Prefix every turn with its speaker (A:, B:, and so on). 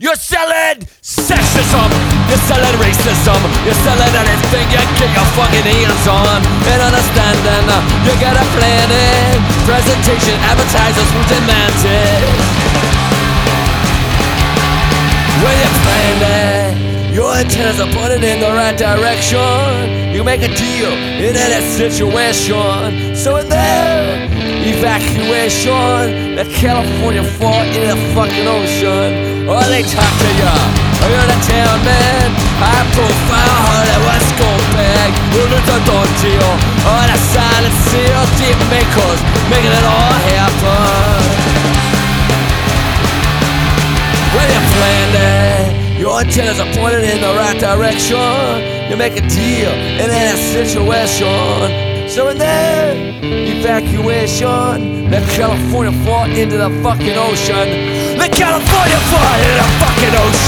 A: You're selling sexism, you're selling racism, you're selling anything you get your fucking hands on. And understanding, uh, you got a planning, presentation, advertisers who demand it. When you're planning, your antennas are pointed in the right direction. You make a deal in any situation. So in there, evacuation, let California fall in the fucking ocean. Or they talk to you. Oh, you're the town man. High profile Hollywood scumbag. Rumors a done deal. On a silent seal. Deep makers. Making it all happen. When you're planning, your antennas are pointed in the right direction. You make a deal in any situation. So in there, evacuation, let California fall into the fucking ocean. California fall into the fucking ocean.